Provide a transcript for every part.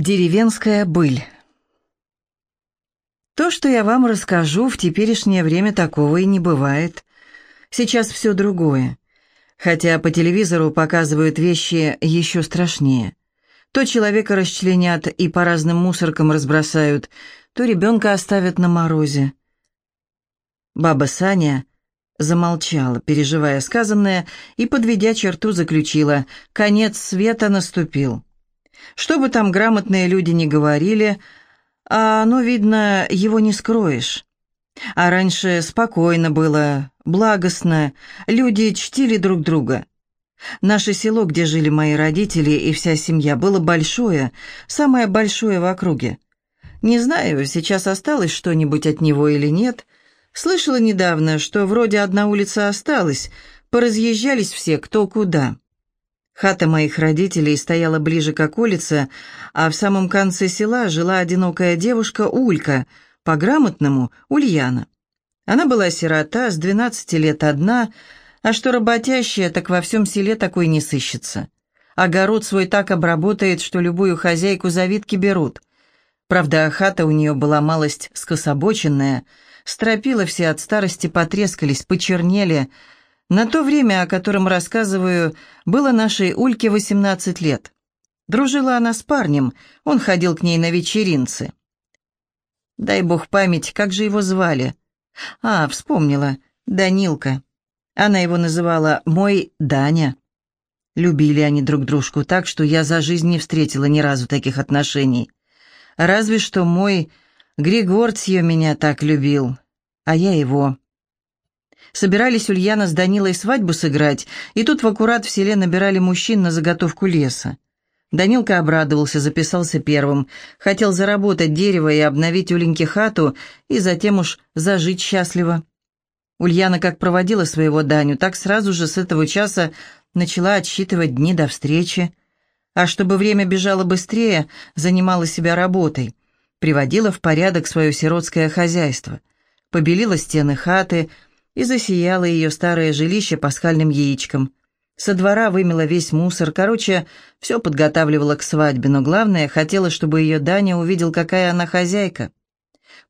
Деревенская быль. То, что я вам расскажу, в теперешнее время такого и не бывает. Сейчас все другое. Хотя по телевизору показывают вещи еще страшнее. То человека расчленят и по разным мусоркам разбросают, то ребенка оставят на морозе. Баба Саня замолчала, переживая сказанное, и, подведя черту, заключила «Конец света наступил». Что бы там грамотные люди ни говорили, а оно, видно, его не скроешь. А раньше спокойно было, благостно, люди чтили друг друга. Наше село, где жили мои родители и вся семья, было большое, самое большое в округе. Не знаю, сейчас осталось что-нибудь от него или нет. Слышала недавно, что вроде одна улица осталась, поразъезжались все кто куда. Хата моих родителей стояла ближе к околице, а в самом конце села жила одинокая девушка Улька, по-грамотному Ульяна. Она была сирота, с двенадцати лет одна, а что работящая, так во всем селе такой не сыщется. Огород свой так обработает, что любую хозяйку завидки берут. Правда, хата у нее была малость скособоченная, стропила все от старости потрескались, почернели, на то время, о котором рассказываю, было нашей Ульке 18 лет. Дружила она с парнем, он ходил к ней на вечеринцы. Дай бог память, как же его звали? А, вспомнила, Данилка. Она его называла «мой Даня». Любили они друг дружку так, что я за жизнь не встретила ни разу таких отношений. Разве что мой Григорцье меня так любил, а я его. Собирались Ульяна с Данилой свадьбу сыграть, и тут в аккурат в селе набирали мужчин на заготовку леса. Данилка обрадовался, записался первым. Хотел заработать дерево и обновить Уленьке хату, и затем уж зажить счастливо. Ульяна как проводила своего Даню, так сразу же с этого часа начала отсчитывать дни до встречи. А чтобы время бежало быстрее, занимала себя работой. Приводила в порядок свое сиротское хозяйство. Побелила стены хаты, и засияло ее старое жилище пасхальным яичком. Со двора вымела весь мусор, короче, все подготавливала к свадьбе, но главное, хотела, чтобы ее Даня увидел, какая она хозяйка.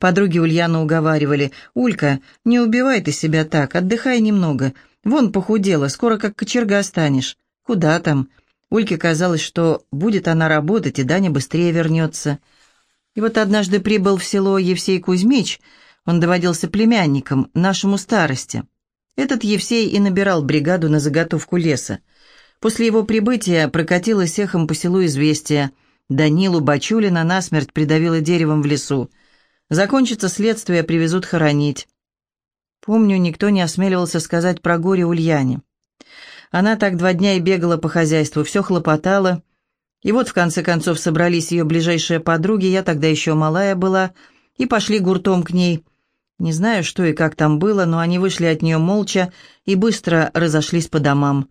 Подруги Ульяну уговаривали, «Улька, не убивай ты себя так, отдыхай немного. Вон похудела, скоро как кочерга станешь. Куда там?» Ульке казалось, что будет она работать, и Даня быстрее вернется. И вот однажды прибыл в село Евсей Кузьмич – он доводился племянником, нашему старости. Этот Евсей и набирал бригаду на заготовку леса. После его прибытия прокатилось эхом по селу известие. Данилу Бачулина насмерть придавило деревом в лесу. Закончится следствие, привезут хоронить. Помню, никто не осмеливался сказать про горе Ульяне. Она так два дня и бегала по хозяйству, все хлопотала. И вот, в конце концов, собрались ее ближайшие подруги, я тогда еще малая была, и пошли гуртом к ней. Не знаю, что и как там было, но они вышли от нее молча и быстро разошлись по домам.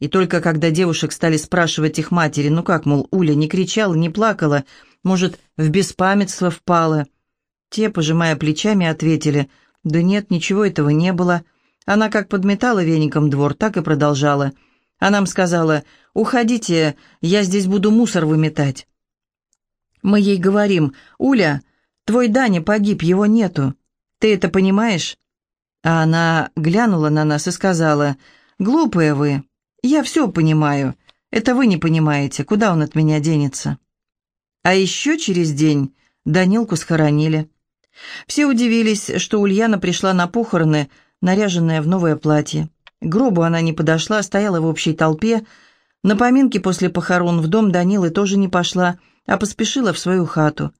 И только когда девушек стали спрашивать их матери, ну как, мол, Уля не кричала, не плакала, может, в беспамятство впала, те, пожимая плечами, ответили, да нет, ничего этого не было. Она как подметала веником двор, так и продолжала. А нам сказала, уходите, я здесь буду мусор выметать. Мы ей говорим, Уля, твой Даня погиб, его нету. Ты это понимаешь?» А она глянула на нас и сказала, «Глупые вы. Я все понимаю. Это вы не понимаете, куда он от меня денется». А еще через день Данилку схоронили. Все удивились, что Ульяна пришла на похороны, наряженная в новое платье. К гробу она не подошла, стояла в общей толпе. На поминки после похорон в дом Данилы тоже не пошла, а поспешила в свою хату.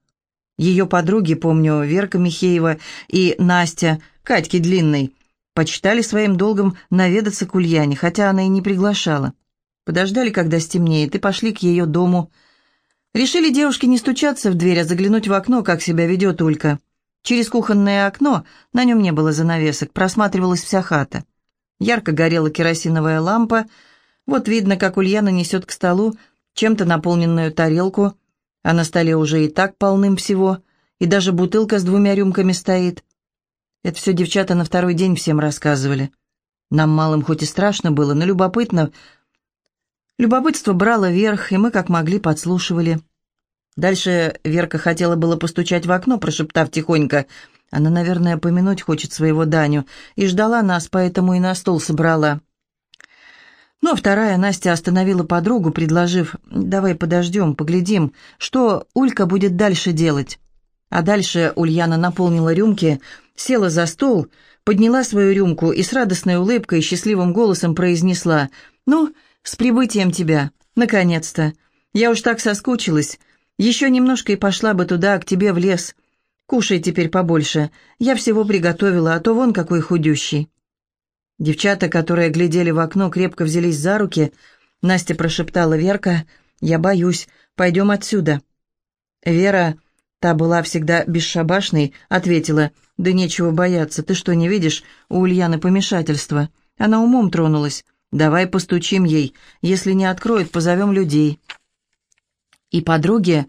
Ее подруги, помню, Верка Михеева и Настя, Катьки Длинной, почитали своим долгом наведаться к Ульяне, хотя она и не приглашала. Подождали, когда стемнеет, и пошли к ее дому. Решили девушки не стучаться в дверь, а заглянуть в окно, как себя ведет Улька. Через кухонное окно, на нем не было занавесок, просматривалась вся хата. Ярко горела керосиновая лампа, вот видно, как Ульяна несет к столу чем-то наполненную тарелку, а на столе уже и так полным всего, и даже бутылка с двумя рюмками стоит. Это все девчата на второй день всем рассказывали. Нам малым хоть и страшно было, но любопытно. Любопытство брало верх, и мы как могли подслушивали. Дальше Верка хотела было постучать в окно, прошептав тихонько. Она, наверное, помянуть хочет своего Даню. И ждала нас, поэтому и на стол собрала. Но ну, а вторая Настя остановила подругу, предложив «давай подождем, поглядим, что Улька будет дальше делать». А дальше Ульяна наполнила рюмки, села за стол, подняла свою рюмку и с радостной улыбкой и счастливым голосом произнесла «Ну, с прибытием тебя, наконец-то! Я уж так соскучилась. Еще немножко и пошла бы туда, к тебе в лес. Кушай теперь побольше. Я всего приготовила, а то вон какой худющий». Девчата, которые глядели в окно, крепко взялись за руки. Настя прошептала Верка, «Я боюсь. Пойдем отсюда». Вера, та была всегда бесшабашной, ответила, «Да нечего бояться. Ты что, не видишь? У Ульяны помешательство». Она умом тронулась. «Давай постучим ей. Если не откроет, позовем людей». И подруги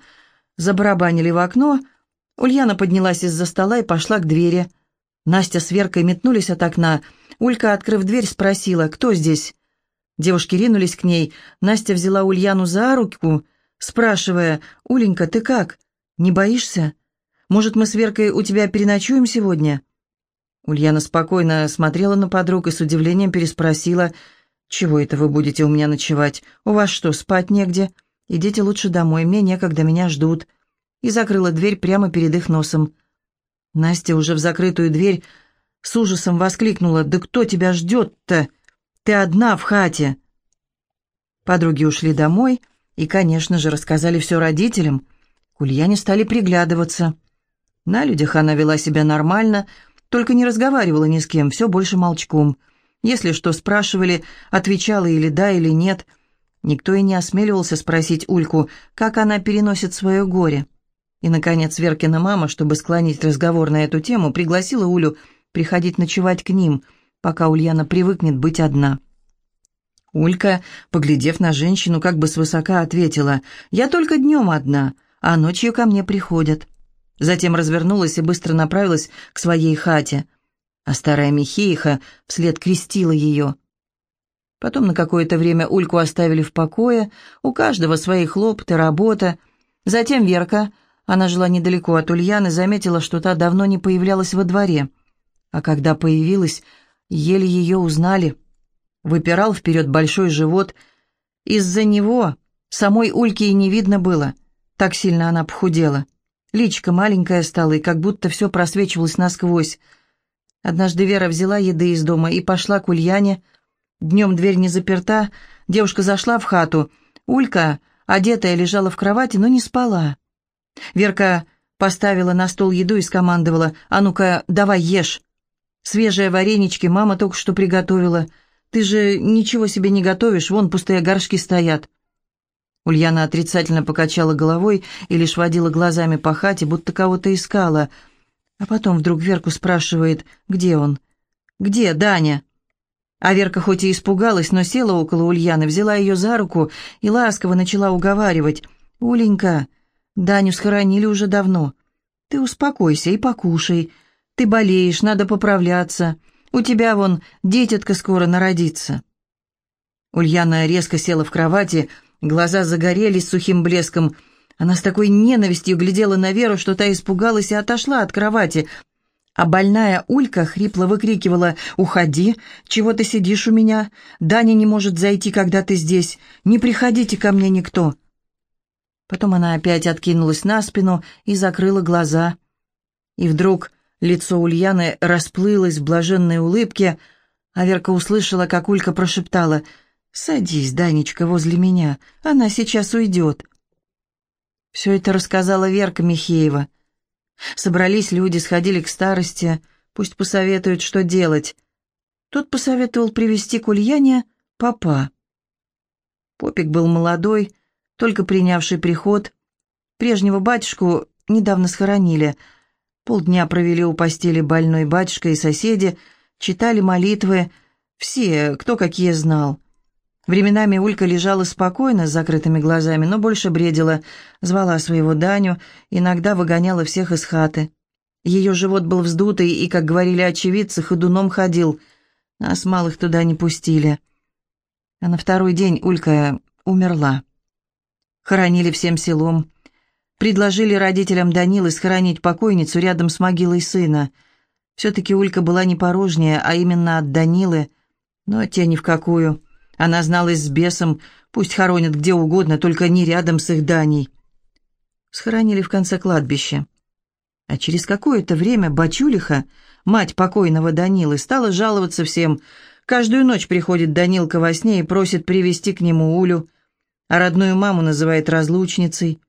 забарабанили в окно. Ульяна поднялась из-за стола и пошла к двери. Настя с Веркой метнулись от окна. Улька, открыв дверь, спросила, кто здесь? Девушки ринулись к ней. Настя взяла Ульяну за руку, спрашивая, «Уленька, ты как? Не боишься? Может, мы с Веркой у тебя переночуем сегодня?» Ульяна спокойно смотрела на подруг и с удивлением переспросила, «Чего это вы будете у меня ночевать? У вас что, спать негде? Идите лучше домой, мне некогда, меня ждут». И закрыла дверь прямо перед их носом. Настя уже в закрытую дверь с ужасом воскликнула. «Да кто тебя ждет-то? Ты одна в хате!» Подруги ушли домой и, конечно же, рассказали все родителям. К Ульяне стали приглядываться. На людях она вела себя нормально, только не разговаривала ни с кем, все больше молчком. Если что спрашивали, отвечала или да, или нет. Никто и не осмеливался спросить Ульку, как она переносит свое горе. И, наконец, Веркина мама, чтобы склонить разговор на эту тему, пригласила Улю приходить ночевать к ним, пока Ульяна привыкнет быть одна. Улька, поглядев на женщину, как бы свысока ответила, «Я только днем одна, а ночью ко мне приходят». Затем развернулась и быстро направилась к своей хате, а старая Михеиха вслед крестила ее. Потом на какое-то время Ульку оставили в покое, у каждого свои хлопоты, работа. Затем Верка она жила недалеко от Ульяны, заметила, что та давно не появлялась во дворе. А когда появилась, еле ее узнали. Выпирал вперед большой живот. Из-за него самой Ульки и не видно было. Так сильно она похудела. Личка маленькая стала, и как будто все просвечивалось насквозь. Однажды Вера взяла еды из дома и пошла к Ульяне. Днем дверь не заперта, девушка зашла в хату. Улька, одетая, лежала в кровати, но не спала. Верка поставила на стол еду и скомандовала, «А ну-ка, давай ешь. Свежие варенички мама только что приготовила. Ты же ничего себе не готовишь, вон пустые горшки стоят». Ульяна отрицательно покачала головой и лишь водила глазами по хате, будто кого-то искала. А потом вдруг Верку спрашивает, где он? «Где Даня?» А Верка хоть и испугалась, но села около Ульяны, взяла ее за руку и ласково начала уговаривать. «Уленька, Даню схоронили уже давно. Ты успокойся и покушай. Ты болеешь, надо поправляться. У тебя вон детятка скоро народится». Ульяна резко села в кровати, глаза загорелись сухим блеском. Она с такой ненавистью глядела на Веру, что та испугалась и отошла от кровати. А больная Улька хрипло выкрикивала «Уходи! Чего ты сидишь у меня? Даня не может зайти, когда ты здесь. Не приходите ко мне никто!» Потом она опять откинулась на спину и закрыла глаза. И вдруг лицо Ульяны расплылось в блаженной улыбке, а Верка услышала, как Улька прошептала «Садись, Данечка, возле меня, она сейчас уйдет». Все это рассказала Верка Михеева. Собрались люди, сходили к старости, пусть посоветуют, что делать. Тот посоветовал привести к Ульяне папа. Попик был молодой, только принявший приход. Прежнего батюшку недавно схоронили. Полдня провели у постели больной батюшка и соседи, читали молитвы, все, кто какие знал. Временами Улька лежала спокойно, с закрытыми глазами, но больше бредила, звала своего Даню, иногда выгоняла всех из хаты. Ее живот был вздутый и, как говорили очевидцы, ходуном ходил. Нас малых туда не пустили. А на второй день Улька умерла хоронили всем селом. Предложили родителям Данилы схоронить покойницу рядом с могилой сына. Все-таки Улька была не порожняя, а именно от Данилы, но те ни в какую. Она зналась с бесом, пусть хоронят где угодно, только не рядом с их Даней. Схоронили в конце кладбища. А через какое-то время Бачулиха, мать покойного Данилы, стала жаловаться всем. Каждую ночь приходит Данилка во сне и просит привести к нему Улю, а родную маму называет разлучницей.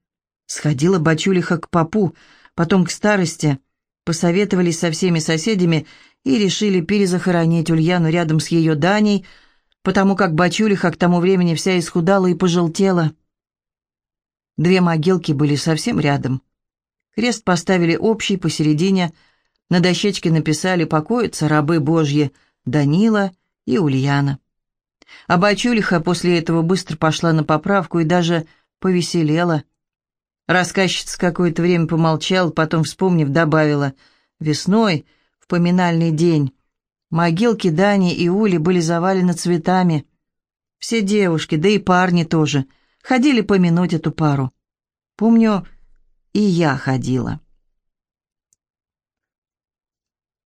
Сходила Бачулиха к попу, потом к старости, посоветовались со всеми соседями и решили перезахоронить Ульяну рядом с ее Даней, потому как Бачулиха к тому времени вся исхудала и пожелтела. Две могилки были совсем рядом. Крест поставили общий посередине, на дощечке написали «Покоятся рабы Божьи» Данила и Ульяна. А Бачулиха после этого быстро пошла на поправку и даже повеселела. Рассказчица какое-то время помолчала, потом, вспомнив, добавила «Весной, в поминальный день, могилки Дани и Ули были завалены цветами. Все девушки, да и парни тоже, ходили помянуть эту пару. Помню, и я ходила.